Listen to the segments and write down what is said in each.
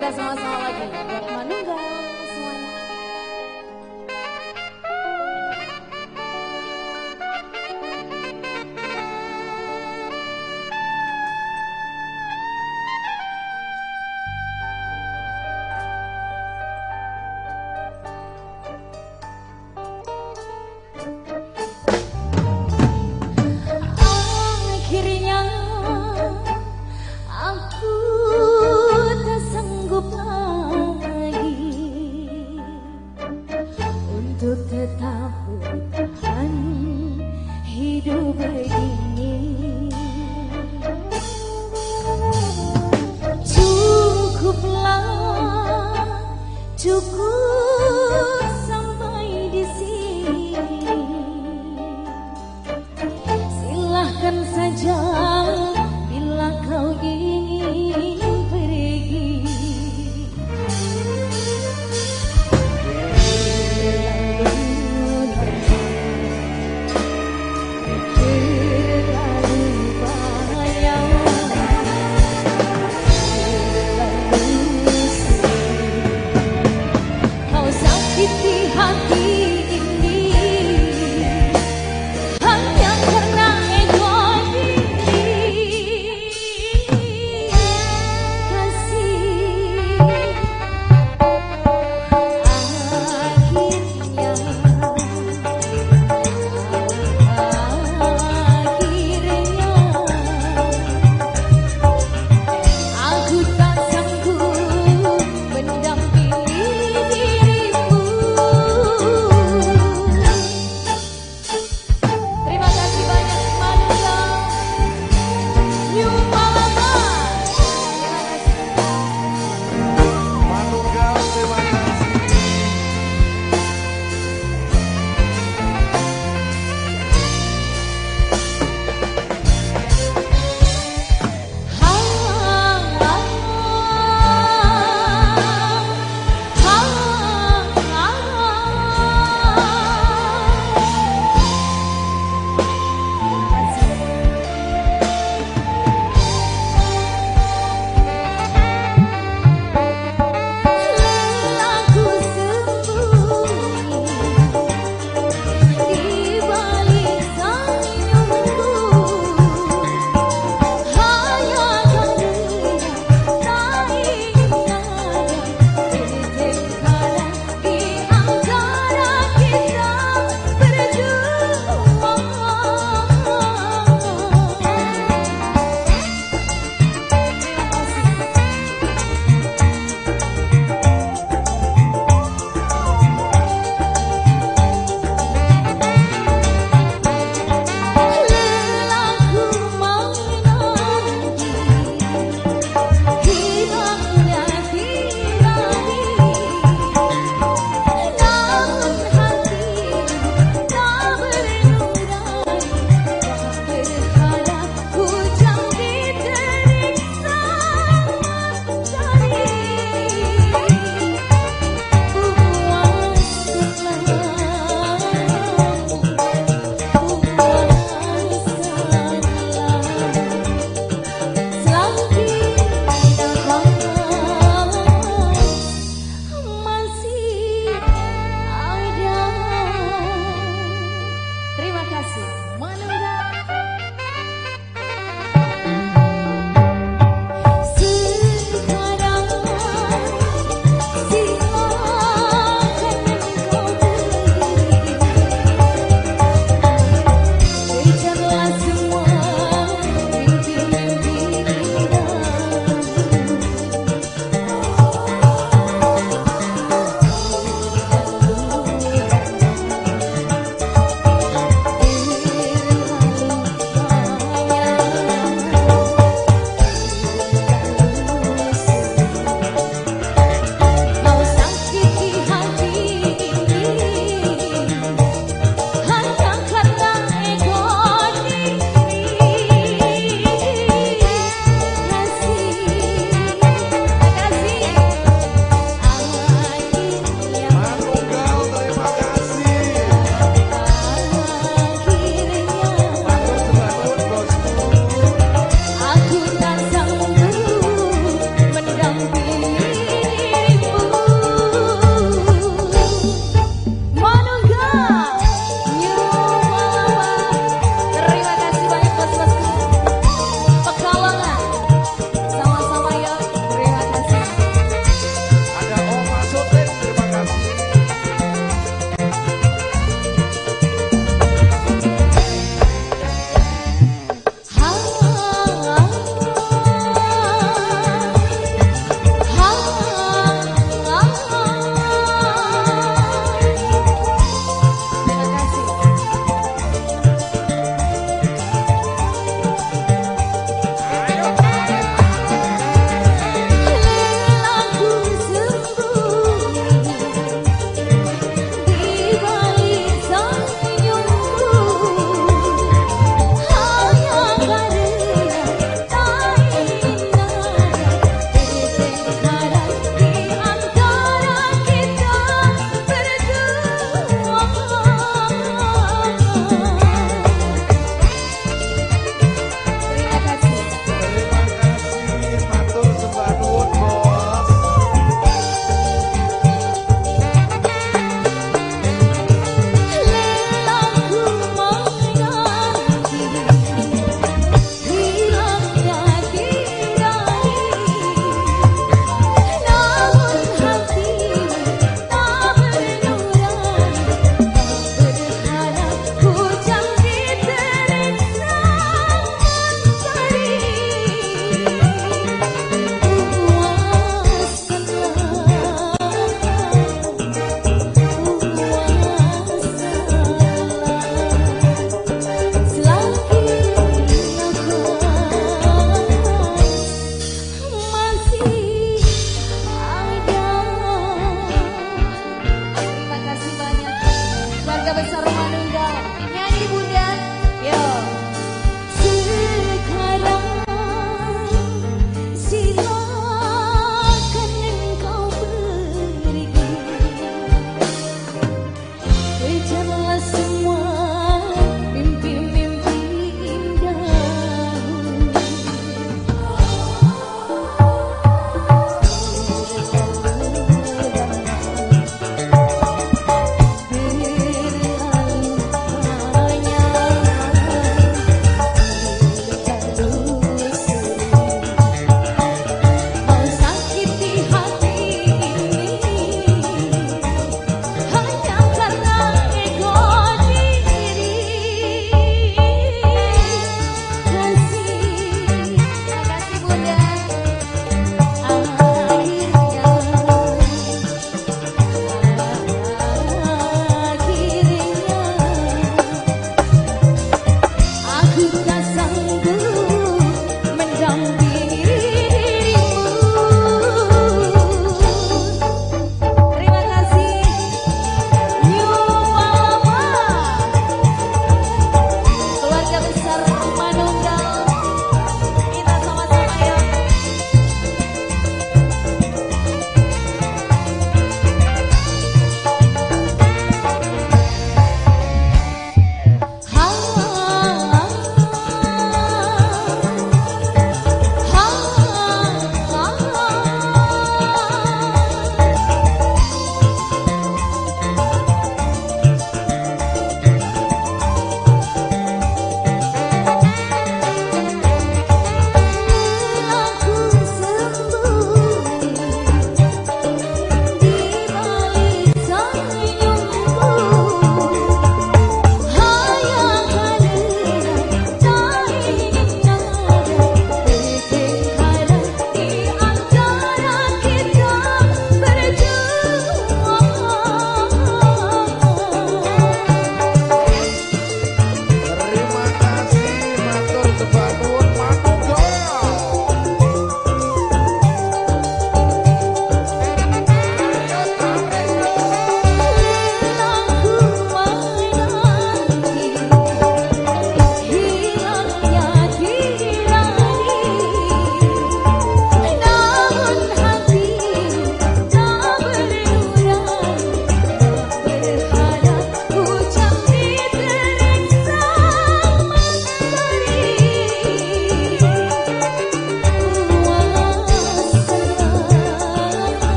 Kita sama-sama lagi buat Manunggal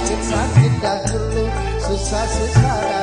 sakit sakit dahulu susah susah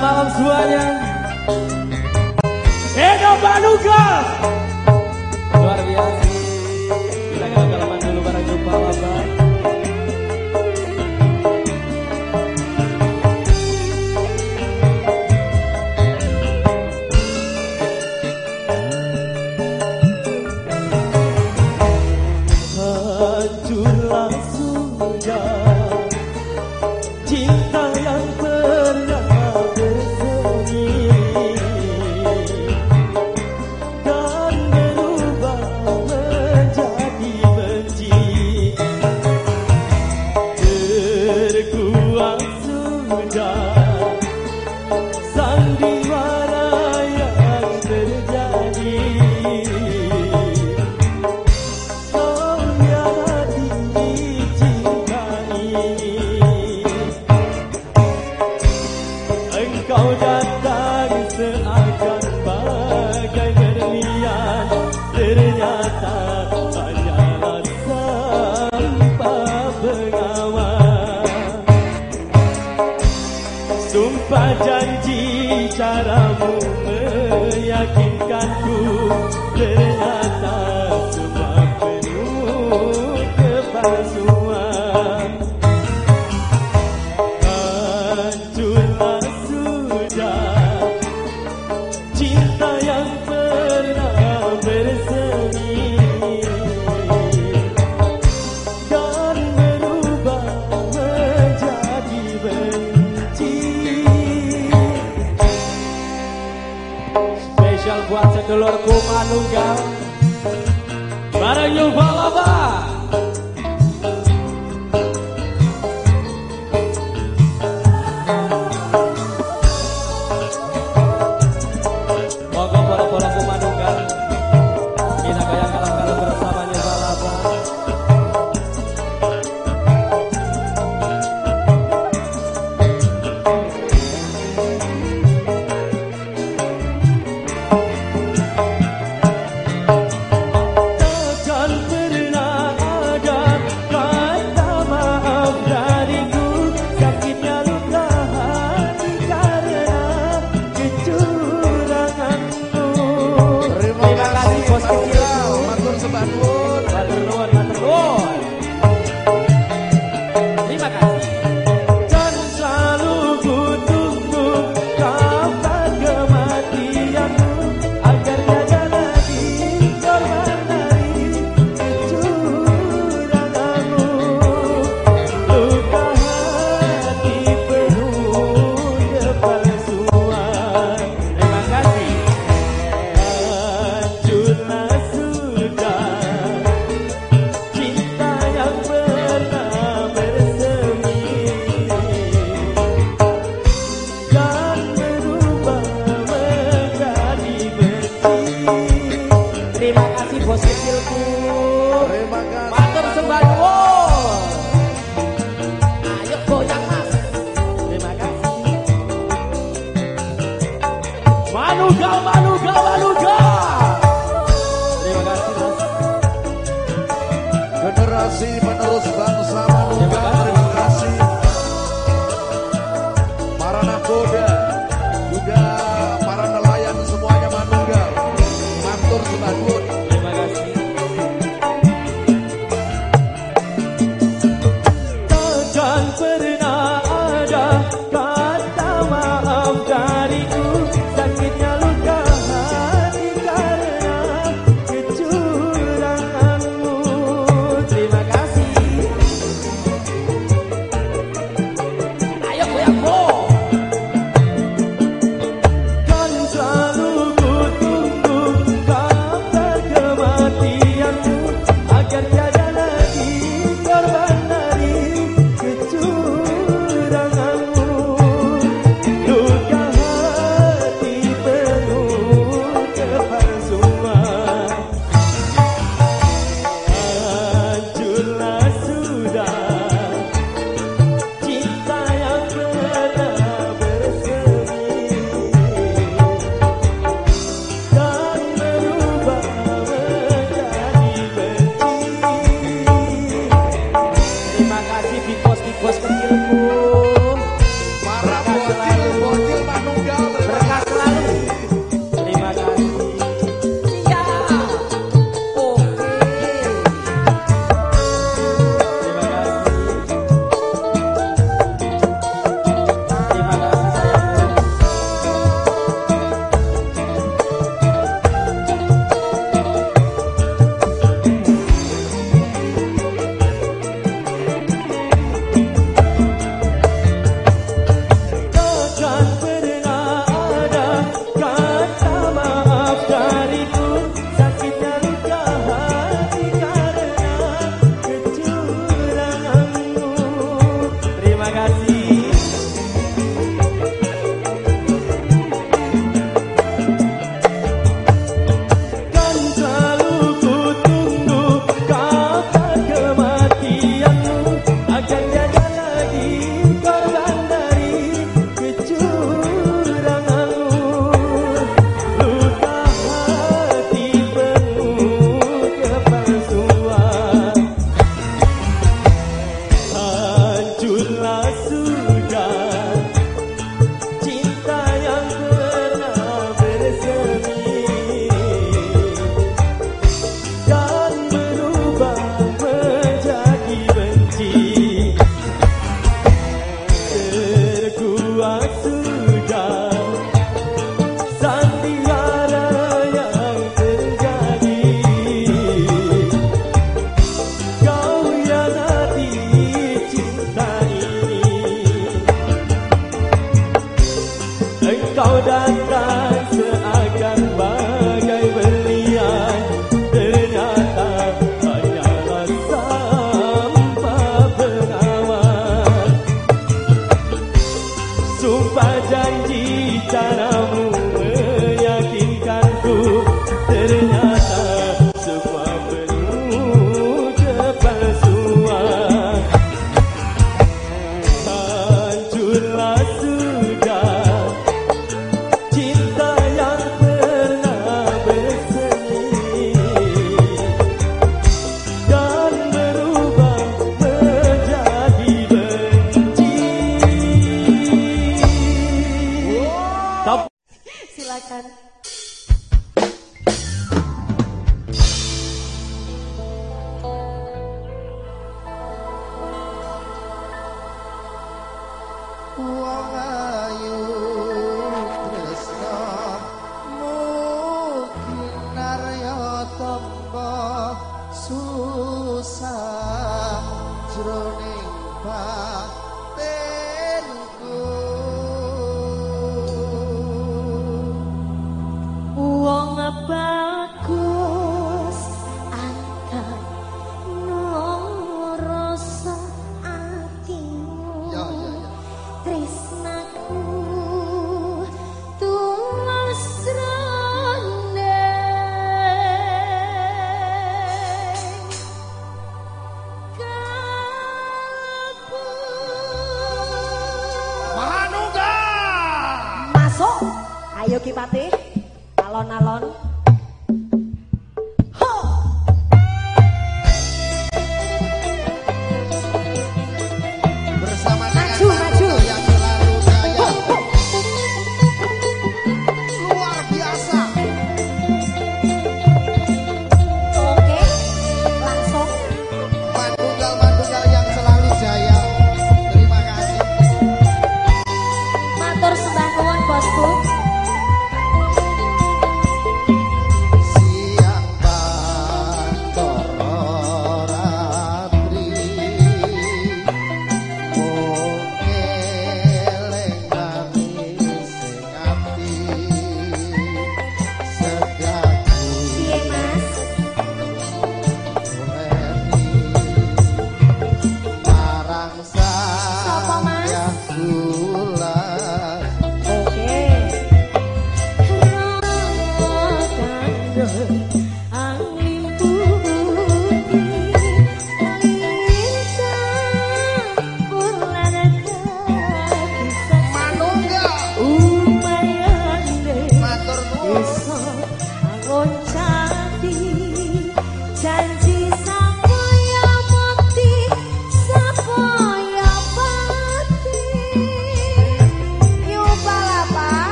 malam semuanya. Edo Baluga. Luar biasa. Kita galau-galauan dulu Barang jumpa Bapak